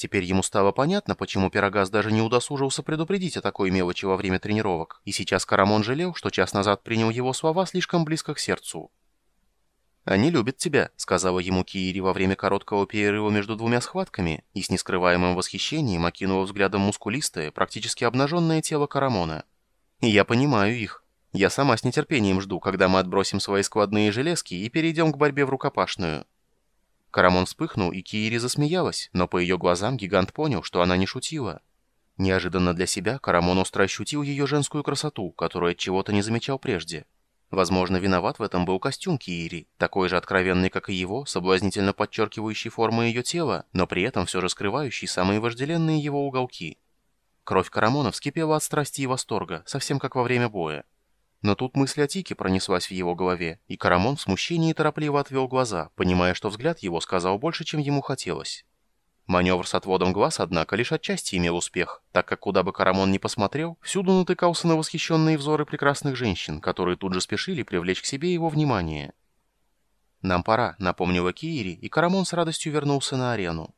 Теперь ему стало понятно, почему Пирогас даже не удосужился предупредить о такой мелочи во время тренировок, и сейчас Карамон жалел, что час назад принял его слова слишком близко к сердцу. «Они любят тебя», — сказала ему Киири во время короткого перерыва между двумя схватками и с нескрываемым восхищением окинула взглядом мускулистое, практически обнаженное тело Карамона. «И я понимаю их. Я сама с нетерпением жду, когда мы отбросим свои складные железки и перейдем к борьбе в рукопашную». Карамон вспыхнул, и Киири засмеялась, но по ее глазам гигант понял, что она не шутила. Неожиданно для себя Карамон остро ощутил ее женскую красоту, которую от чего-то не замечал прежде. Возможно, виноват в этом был костюм Киири, такой же откровенный, как и его, соблазнительно подчеркивающий формы ее тела, но при этом все же скрывающий самые вожделенные его уголки. Кровь Карамона вскипела от страсти и восторга, совсем как во время боя. Но тут мысль о Тике пронеслась в его голове, и Карамон в смущении торопливо отвел глаза, понимая, что взгляд его сказал больше, чем ему хотелось. Маневр с отводом глаз, однако, лишь отчасти имел успех, так как куда бы Карамон ни посмотрел, всюду натыкался на восхищенные взоры прекрасных женщин, которые тут же спешили привлечь к себе его внимание. «Нам пора», — напомнила Киири, и Карамон с радостью вернулся на арену.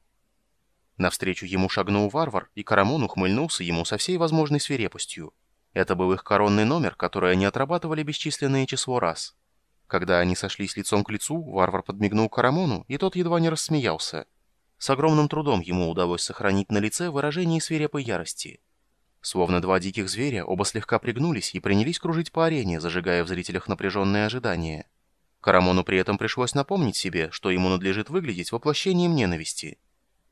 Навстречу ему шагнул варвар, и Карамон ухмыльнулся ему со всей возможной свирепостью. Это был их коронный номер, который они отрабатывали бесчисленное число раз. Когда они сошлись лицом к лицу, варвар подмигнул Карамону, и тот едва не рассмеялся. С огромным трудом ему удалось сохранить на лице выражение свирепой ярости. Словно два диких зверя, оба слегка пригнулись и принялись кружить по арене, зажигая в зрителях напряженное ожидание. Карамону при этом пришлось напомнить себе, что ему надлежит выглядеть воплощением ненависти.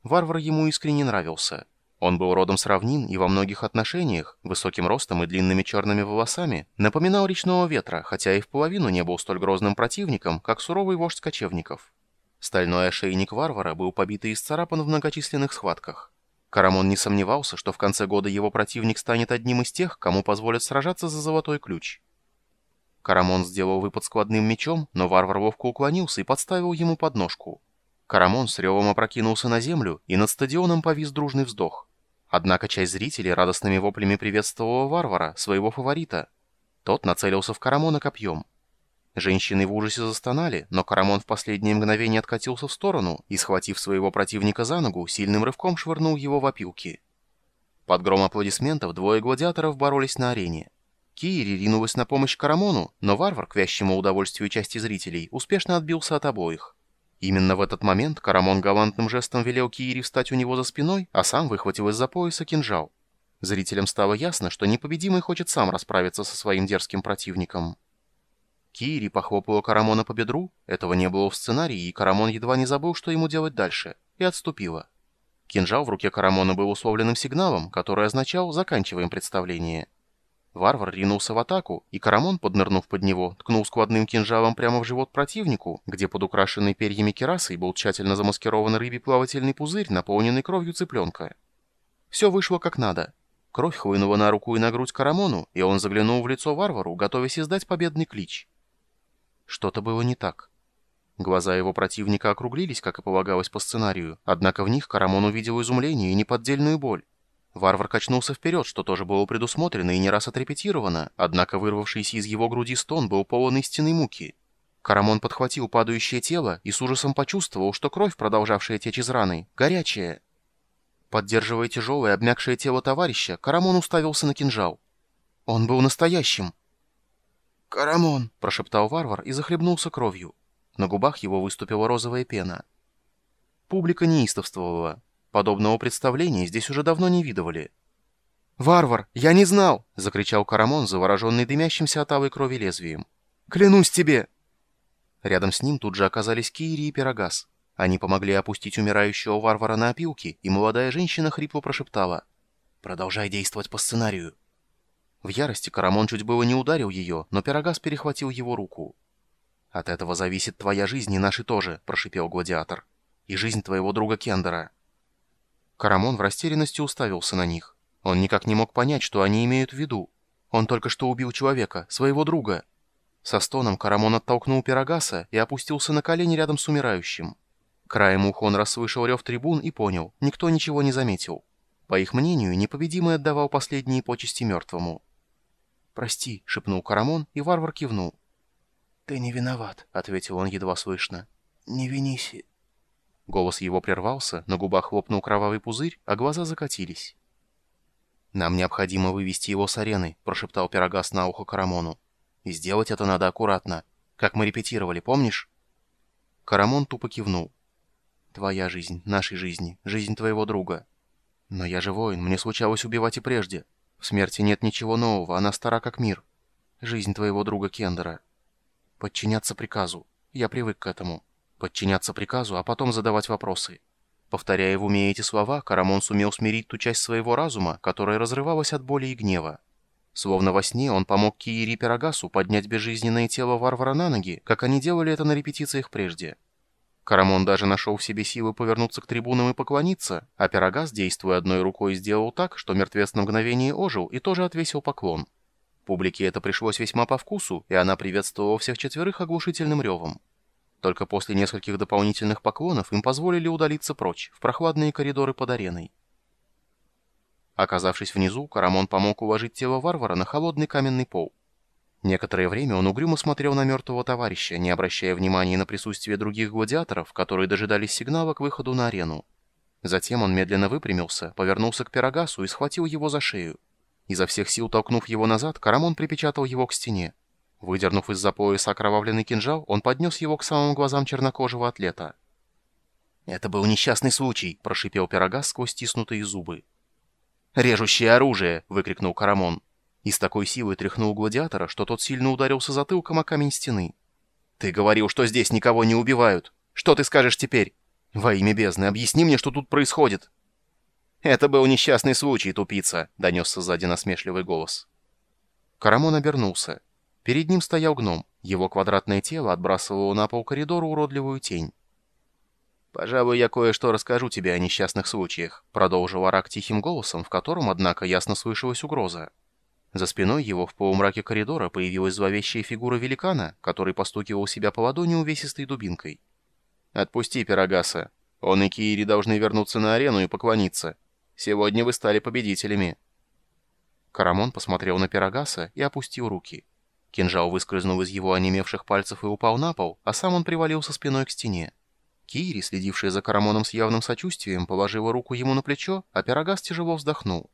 Варвар ему искренне нравился. Он был родом с равнин и во многих отношениях, высоким ростом и длинными черными волосами, напоминал речного ветра, хотя и в половину не был столь грозным противником, как суровый вождь кочевников. Стальной ошейник варвара был побит и исцарапан в многочисленных схватках. Карамон не сомневался, что в конце года его противник станет одним из тех, кому позволят сражаться за золотой ключ. Карамон сделал выпад складным мечом, но варвар ловко уклонился и подставил ему подножку. Карамон с ревом опрокинулся на землю, и над стадионом повис дружный вздох. Однако часть зрителей радостными воплями приветствовала варвара, своего фаворита. Тот нацелился в Карамона копьем. Женщины в ужасе застонали, но Карамон в последнее мгновение откатился в сторону и, схватив своего противника за ногу, сильным рывком швырнул его в опилки. Под гром аплодисментов двое гладиаторов боролись на арене. Кири ринулась на помощь Карамону, но варвар, к вящему удовольствию части зрителей, успешно отбился от обоих. Именно в этот момент Карамон галантным жестом велел Киири встать у него за спиной, а сам выхватил из-за пояса кинжал. Зрителям стало ясно, что непобедимый хочет сам расправиться со своим дерзким противником. Киири похлопала Карамона по бедру, этого не было в сценарии, и Карамон едва не забыл, что ему делать дальше, и отступила. Кинжал в руке Карамона был условленным сигналом, который означал «заканчиваем представление». Варвар ринулся в атаку, и Карамон, поднырнув под него, ткнул складным кинжалом прямо в живот противнику, где под украшенной перьями керасой был тщательно замаскирован рыбий плавательный пузырь, наполненный кровью цыпленка. Все вышло как надо. Кровь хлынула на руку и на грудь Карамону, и он заглянул в лицо варвару, готовясь издать победный клич. Что-то было не так. Глаза его противника округлились, как и полагалось по сценарию, однако в них Карамон увидел изумление и неподдельную боль. Варвар качнулся вперед, что тоже было предусмотрено и не раз отрепетировано, однако вырвавшийся из его груди стон был полон истинной муки. Карамон подхватил падающее тело и с ужасом почувствовал, что кровь, продолжавшая течь из раны, горячая. Поддерживая тяжелое, обмякшее тело товарища, Карамон уставился на кинжал. Он был настоящим. «Карамон!» – прошептал варвар и захлебнулся кровью. На губах его выступила розовая пена. Публика неистовствовала. Подобного представления здесь уже давно не видывали. «Варвар, я не знал!» — закричал Карамон, завороженный дымящимся от алой крови лезвием. «Клянусь тебе!» Рядом с ним тут же оказались Кири и Пирогас. Они помогли опустить умирающего варвара на опилки, и молодая женщина хрипло прошептала. «Продолжай действовать по сценарию». В ярости Карамон чуть было не ударил ее, но Пирогас перехватил его руку. «От этого зависит твоя жизнь и наши тоже», — прошипел гладиатор. «И жизнь твоего друга Кендера». Карамон в растерянности уставился на них. Он никак не мог понять, что они имеют в виду. Он только что убил человека, своего друга. Со стоном Карамон оттолкнул Пирогаса и опустился на колени рядом с умирающим. Краем уха он расслышал рев трибун и понял, никто ничего не заметил. По их мнению, непобедимый отдавал последние почести мертвому. «Прости», — шепнул Карамон, и варвар кивнул. «Ты не виноват», — ответил он едва слышно. «Не винись Голос его прервался, на губах хлопнул кровавый пузырь, а глаза закатились. «Нам необходимо вывести его с арены», — прошептал Пирогас на ухо Карамону. «И сделать это надо аккуратно, как мы репетировали, помнишь?» Карамон тупо кивнул. «Твоя жизнь, нашей жизни, жизнь твоего друга. Но я же воин, мне случалось убивать и прежде. В смерти нет ничего нового, она стара как мир. Жизнь твоего друга Кендера. Подчиняться приказу. Я привык к этому. Подчиняться приказу, а потом задавать вопросы. Повторяя в уме эти слова, Карамон сумел смирить ту часть своего разума, которая разрывалась от боли и гнева. Словно во сне он помог Киири Пирогасу поднять безжизненное тело варвара на ноги, как они делали это на репетициях прежде. Карамон даже нашел в себе силы повернуться к трибунам и поклониться, а Пирогас, действуя одной рукой, сделал так, что мертвец на мгновение ожил и тоже отвесил поклон. Публике это пришлось весьма по вкусу, и она приветствовала всех четверых оглушительным ревом. Только после нескольких дополнительных поклонов им позволили удалиться прочь, в прохладные коридоры под ареной. Оказавшись внизу, Карамон помог уложить тело варвара на холодный каменный пол. Некоторое время он угрюмо смотрел на мертвого товарища, не обращая внимания на присутствие других гладиаторов, которые дожидались сигнала к выходу на арену. Затем он медленно выпрямился, повернулся к Пирогасу и схватил его за шею. Изо всех сил толкнув его назад, Карамон припечатал его к стене. Выдернув из-за пояса окровавленный кинжал, он поднес его к самым глазам чернокожего атлета. «Это был несчастный случай», — прошипел Пирогас сквозь стиснутые зубы. «Режущее оружие!» — выкрикнул Карамон и с такой силой тряхнул гладиатора, что тот сильно ударился затылком о камень стены. «Ты говорил, что здесь никого не убивают. Что ты скажешь теперь? Во имя бездны, объясни мне, что тут происходит!» «Это был несчастный случай, тупица», — донесся сзади насмешливый голос. Карамон обернулся. Перед ним стоял гном. Его квадратное тело отбрасывало на пол коридора уродливую тень. «Пожалуй, я кое-что расскажу тебе о несчастных случаях», — продолжил Арак тихим голосом, в котором, однако, ясно слышалась угроза. За спиной его в полумраке коридора появилась зловещая фигура великана, который постукивал себя по ладони увесистой дубинкой. «Отпусти Пирогаса. Он и Киири должны вернуться на арену и поклониться. Сегодня вы стали победителями». Карамон посмотрел на Пирогаса и опустил руки. Кинжал выскользнул из его онемевших пальцев и упал на пол, а сам он привалился спиной к стене. Кири, следившая за Карамоном с явным сочувствием, положила руку ему на плечо, а Пирогас тяжело вздохнул.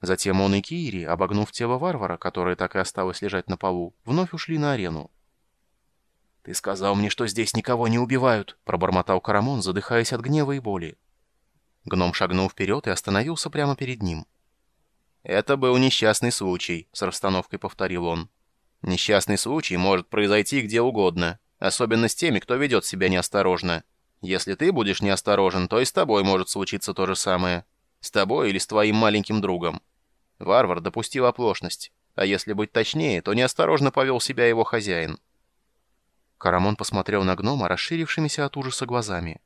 Затем он и Кири, обогнув тело варвара, которое так и осталось лежать на полу, вновь ушли на арену. «Ты сказал мне, что здесь никого не убивают», — пробормотал Карамон, задыхаясь от гнева и боли. Гном шагнул вперед и остановился прямо перед ним. «Это был несчастный случай», — с расстановкой повторил он. «Несчастный случай может произойти где угодно, особенно с теми, кто ведет себя неосторожно. Если ты будешь неосторожен, то и с тобой может случиться то же самое. С тобой или с твоим маленьким другом. Варвар допустил оплошность, а если быть точнее, то неосторожно повел себя его хозяин. Карамон посмотрел на гнома расширившимися от ужаса глазами.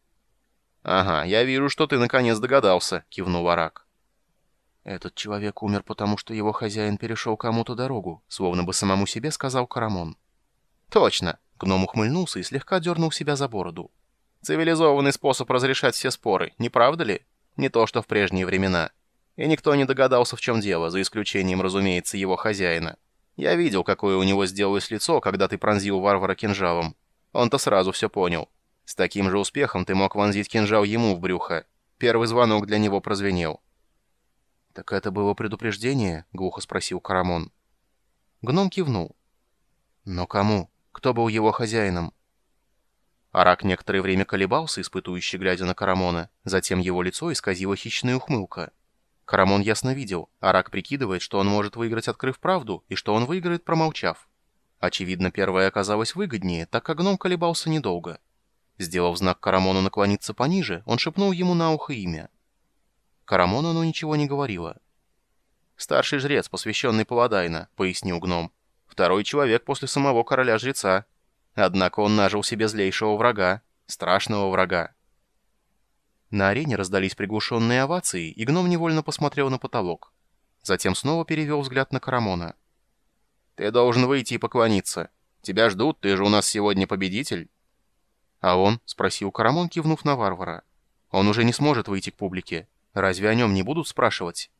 «Ага, я вижу, что ты наконец догадался», — кивнул Арак. «Этот человек умер, потому что его хозяин перешел кому-то дорогу», — словно бы самому себе сказал Карамон. «Точно!» — гном ухмыльнулся и слегка дернул себя за бороду. «Цивилизованный способ разрешать все споры, не правда ли? Не то, что в прежние времена» и никто не догадался, в чем дело, за исключением, разумеется, его хозяина. Я видел, какое у него сделалось лицо, когда ты пронзил варвара кинжалом. Он-то сразу все понял. С таким же успехом ты мог вонзить кинжал ему в брюхо. Первый звонок для него прозвенел. «Так это было предупреждение?» — глухо спросил Карамон. Гном кивнул. «Но кому? Кто был его хозяином?» Арак некоторое время колебался, испытующий, глядя на Карамона. Затем его лицо исказило хищная ухмылка. Карамон ясно видел, Арак прикидывает, что он может выиграть, открыв правду, и что он выиграет, промолчав. Очевидно, первое оказалось выгоднее, так как гном колебался недолго. Сделав знак Карамону наклониться пониже, он шепнул ему на ухо имя. Карамону оно ничего не говорило. «Старший жрец, посвященный Паладайна», — пояснил гном. «Второй человек после самого короля-жреца. Однако он нажил себе злейшего врага, страшного врага. На арене раздались приглушенные овации, и гном невольно посмотрел на потолок. Затем снова перевел взгляд на Карамона. «Ты должен выйти и поклониться. Тебя ждут, ты же у нас сегодня победитель». «А он?» — спросил Карамон, кивнув на варвара. «Он уже не сможет выйти к публике. Разве о нем не будут спрашивать?»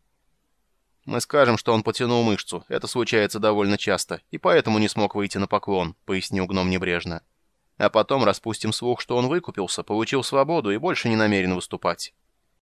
«Мы скажем, что он потянул мышцу. Это случается довольно часто, и поэтому не смог выйти на поклон», — пояснил гном небрежно. А потом распустим слух, что он выкупился, получил свободу и больше не намерен выступать.